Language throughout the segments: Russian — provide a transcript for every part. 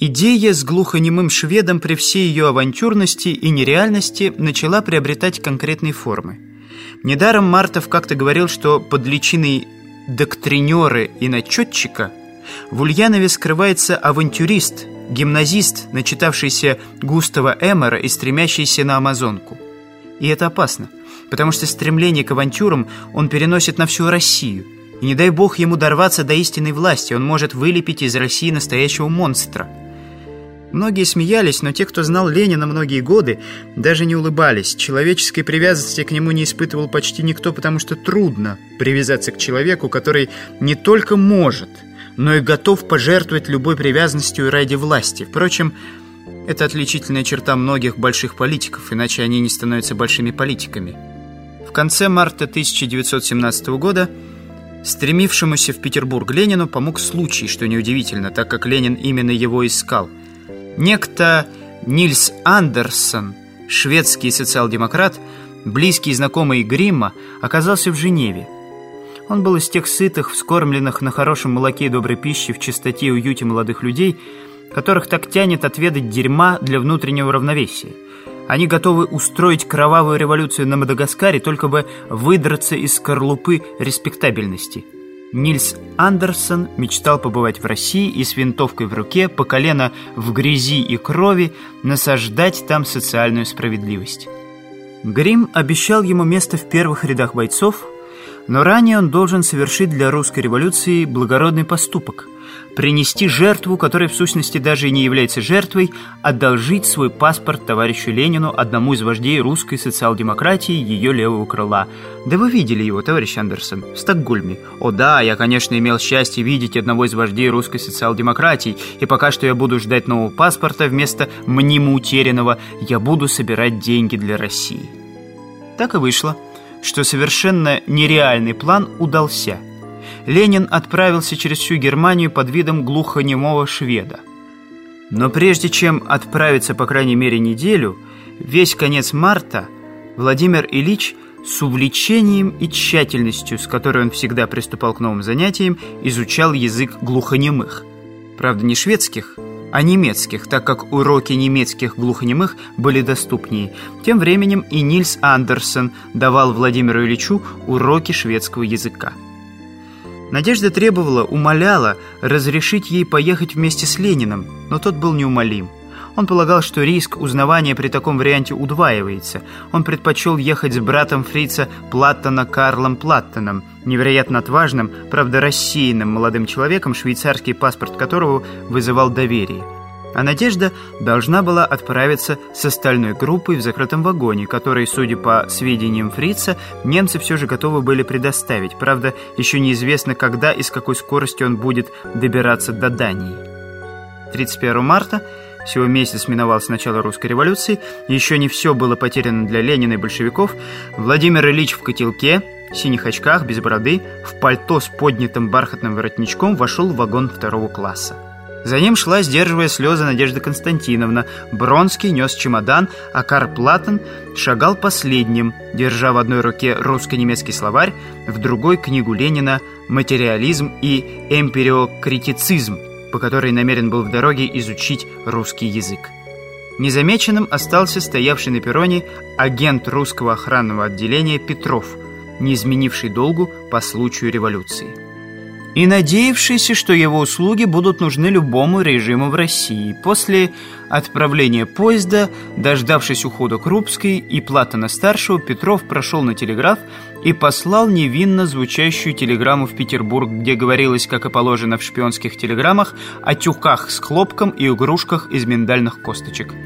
Идея с глухонемым шведом при всей ее авантюрности и нереальности начала приобретать конкретные формы. Недаром Мартов как-то говорил, что под личиной доктринеры и начетчика в Ульянове скрывается авантюрист, гимназист, начитавшийся Густава Эмера и стремящийся на Амазонку. И это опасно, потому что стремление к авантюрам он переносит на всю Россию. И не дай бог ему дорваться до истинной власти, он может вылепить из России настоящего монстра – Многие смеялись, но те, кто знал Ленина многие годы, даже не улыбались. Человеческой привязанности к нему не испытывал почти никто, потому что трудно привязаться к человеку, который не только может, но и готов пожертвовать любой привязанностью ради власти. Впрочем, это отличительная черта многих больших политиков, иначе они не становятся большими политиками. В конце марта 1917 года стремившемуся в Петербург Ленину помог случай, что неудивительно, так как Ленин именно его искал – Некто Нильс Андерсон, шведский социал-демократ, близкий знакомый Гримма, оказался в Женеве. Он был из тех сытых, вскормленных на хорошем молоке и доброй пище в чистоте и уюте молодых людей, которых так тянет отведать дерьма для внутреннего равновесия. Они готовы устроить кровавую революцию на Мадагаскаре, только бы выдраться из скорлупы респектабельности – Нильс Андерсон мечтал побывать в России и с винтовкой в руке, по колено в грязи и крови, насаждать там социальную справедливость. Грим обещал ему место в первых рядах бойцов, но ранее он должен совершить для русской революции благородный поступок – принести жертву, которая в сущности даже и не является жертвой, одолжить свой паспорт товарищу Ленину, одному из вождей русской социал-демократии, ее левого крыла. Да вы видели его, товарищ Андерсон, в Стокгольме. О да, я, конечно, имел счастье видеть одного из вождей русской социал-демократии, и пока что я буду ждать нового паспорта вместо мнимо утерянного, я буду собирать деньги для России. Так и вышло, что совершенно нереальный план удался – Ленин отправился через всю Германию под видом глухонемого шведа. Но прежде чем отправиться, по крайней мере, неделю, весь конец марта Владимир Ильич с увлечением и тщательностью, с которой он всегда приступал к новым занятиям, изучал язык глухонемых. Правда, не шведских, а немецких, так как уроки немецких глухонемых были доступнее. Тем временем и Нильс Андерсон давал Владимиру Ильичу уроки шведского языка. Надежда требовала, умоляла разрешить ей поехать вместе с Лениным, но тот был неумолим. Он полагал, что риск узнавания при таком варианте удваивается. Он предпочел ехать с братом фрица Платтона Карлом Платтоном, невероятно отважным, правда рассеянным молодым человеком, швейцарский паспорт которого вызывал доверие. А Надежда должна была отправиться с остальной группой в закрытом вагоне, который, судя по сведениям Фрица, немцы все же готовы были предоставить. Правда, еще неизвестно, когда и с какой скоростью он будет добираться до Дании. 31 марта, всего месяц миновал с начала русской революции, еще не все было потеряно для Ленина и большевиков, Владимир Ильич в котелке, в синих очках, без бороды, в пальто с поднятым бархатным воротничком вошел в вагон второго класса. За ним шла, сдерживая слезы, Надежда Константиновна. Бронский нес чемодан, а Карл Платон шагал последним, держа в одной руке русско-немецкий словарь, в другой книгу Ленина «Материализм и эмпириокритицизм», по которой намерен был в дороге изучить русский язык. Незамеченным остался стоявший на перроне агент русского охранного отделения Петров, не изменивший долгу по случаю революции и надеявшийся, что его услуги будут нужны любому режиму в России. После отправления поезда, дождавшись ухода Крупской и Платона-старшего, Петров прошел на телеграф и послал невинно звучащую телеграмму в Петербург, где говорилось, как и положено в шпионских телеграммах, о тюках с хлопком и игрушках из миндальных косточек.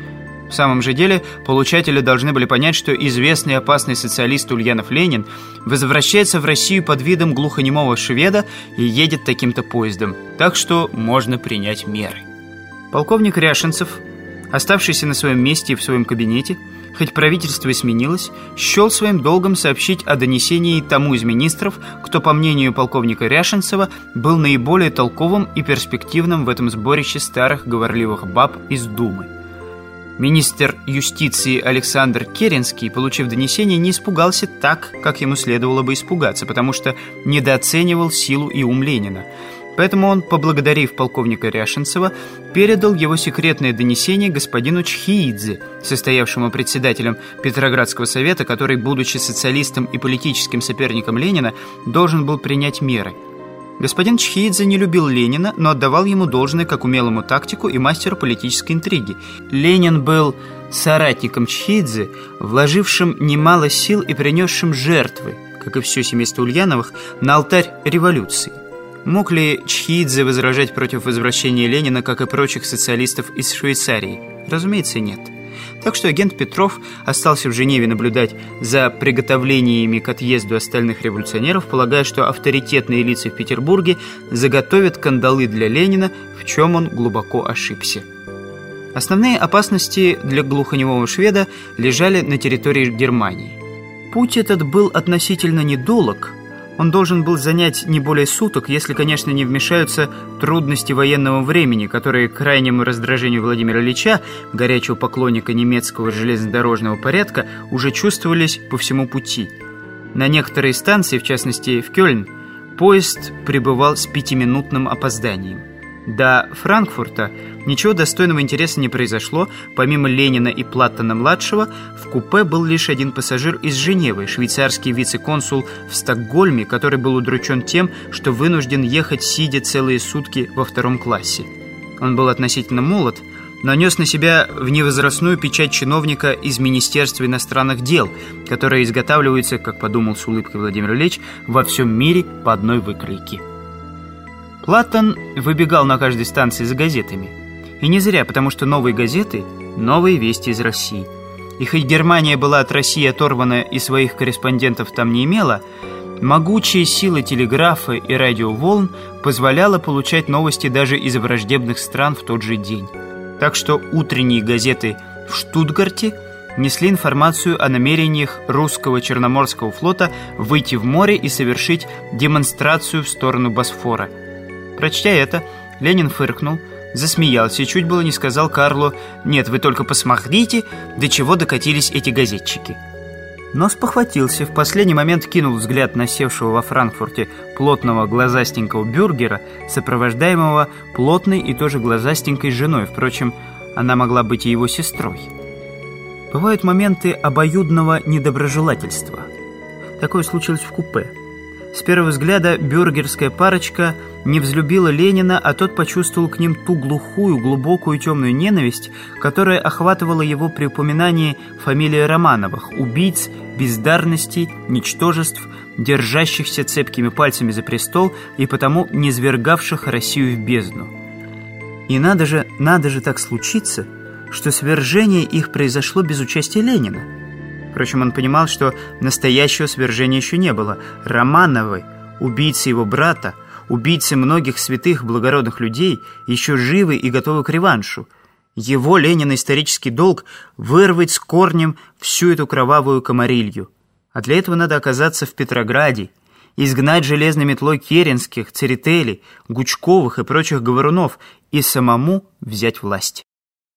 В самом же деле, получатели должны были понять, что известный опасный социалист Ульянов Ленин возвращается в Россию под видом глухонемого шведа и едет таким-то поездом, так что можно принять меры. Полковник Ряшенцев, оставшийся на своем месте и в своем кабинете, хоть правительство и сменилось, счел своим долгом сообщить о донесении тому из министров, кто, по мнению полковника Ряшенцева, был наиболее толковым и перспективным в этом сборище старых говорливых баб из Думы. Министр юстиции Александр Керенский, получив донесение, не испугался так, как ему следовало бы испугаться, потому что недооценивал силу и ум Ленина. Поэтому он, поблагодарив полковника Ряшенцева, передал его секретное донесение господину Чхиидзе, состоявшему председателем Петроградского совета, который, будучи социалистом и политическим соперником Ленина, должен был принять меры. Господин Чхиидзе не любил Ленина, но отдавал ему должное как умелому тактику и мастеру политической интриги. Ленин был соратником Чхиидзе, вложившим немало сил и принесшим жертвы, как и все семейство Ульяновых, на алтарь революции. Мог ли Чхидзе возражать против возвращения Ленина, как и прочих социалистов из Швейцарии? Разумеется, нет. Так что агент Петров остался в Женеве наблюдать за приготовлениями к отъезду остальных революционеров, полагая, что авторитетные лица в Петербурге заготовят кандалы для Ленина, в чем он глубоко ошибся. Основные опасности для глухонемого шведа лежали на территории Германии. Путь этот был относительно недолг, он должен был занять не более суток, если, конечно, не вмешаются трудности военного времени, которые к крайнему раздражению Владимира Ильича, горячего поклонника немецкого железнодорожного порядка, уже чувствовались по всему пути. На некоторые станции, в частности в Кёльн, поезд прибывал с пятиминутным опозданием. До Франкфурта ничего достойного интереса не произошло. Помимо Ленина и Платтона-младшего, в купе был лишь один пассажир из Женевы, швейцарский вице-консул в Стокгольме, который был удручен тем, что вынужден ехать сидя целые сутки во втором классе. Он был относительно молод, но нес на себя вневозрастную печать чиновника из Министерства иностранных дел, которая изготавливается, как подумал с улыбкой Владимир Ильич, во всем мире по одной выкройке. Платтон выбегал на каждой станции за газетами. И не зря, потому что новые газеты – новые вести из России. И хоть Германия была от России оторвана и своих корреспондентов там не имела, могучая сила телеграфа и радиоволн позволяла получать новости даже из враждебных стран в тот же день. Так что утренние газеты в Штутгарте несли информацию о намерениях русского Черноморского флота выйти в море и совершить демонстрацию в сторону Босфора – Прочтя это, Ленин фыркнул, засмеялся и чуть было не сказал Карлу «Нет, вы только посмотрите, до чего докатились эти газетчики». Но спохватился, в последний момент кинул взгляд на севшего во Франкфурте плотного глазастенького бюргера, сопровождаемого плотной и тоже глазастенькой женой. Впрочем, она могла быть и его сестрой. Бывают моменты обоюдного недоброжелательства. Такое случилось в купе. С первого взгляда бюргерская парочка не взлюбила Ленина, а тот почувствовал к ним ту глухую, глубокую темную ненависть, которая охватывала его при упоминании фамилии Романовых, убийц, бездарностей, ничтожеств, держащихся цепкими пальцами за престол и потому низвергавших Россию в бездну. И надо же, надо же так случиться, что свержение их произошло без участия Ленина. Впрочем, он понимал, что настоящего свержения еще не было. Романовы, убийцы его брата, убийцы многих святых благородных людей, еще живы и готовы к реваншу. Его, Ленина, исторический долг — вырвать с корнем всю эту кровавую комарилью. А для этого надо оказаться в Петрограде, изгнать железной метлой Керенских, Церетели, Гучковых и прочих говорунов и самому взять власть.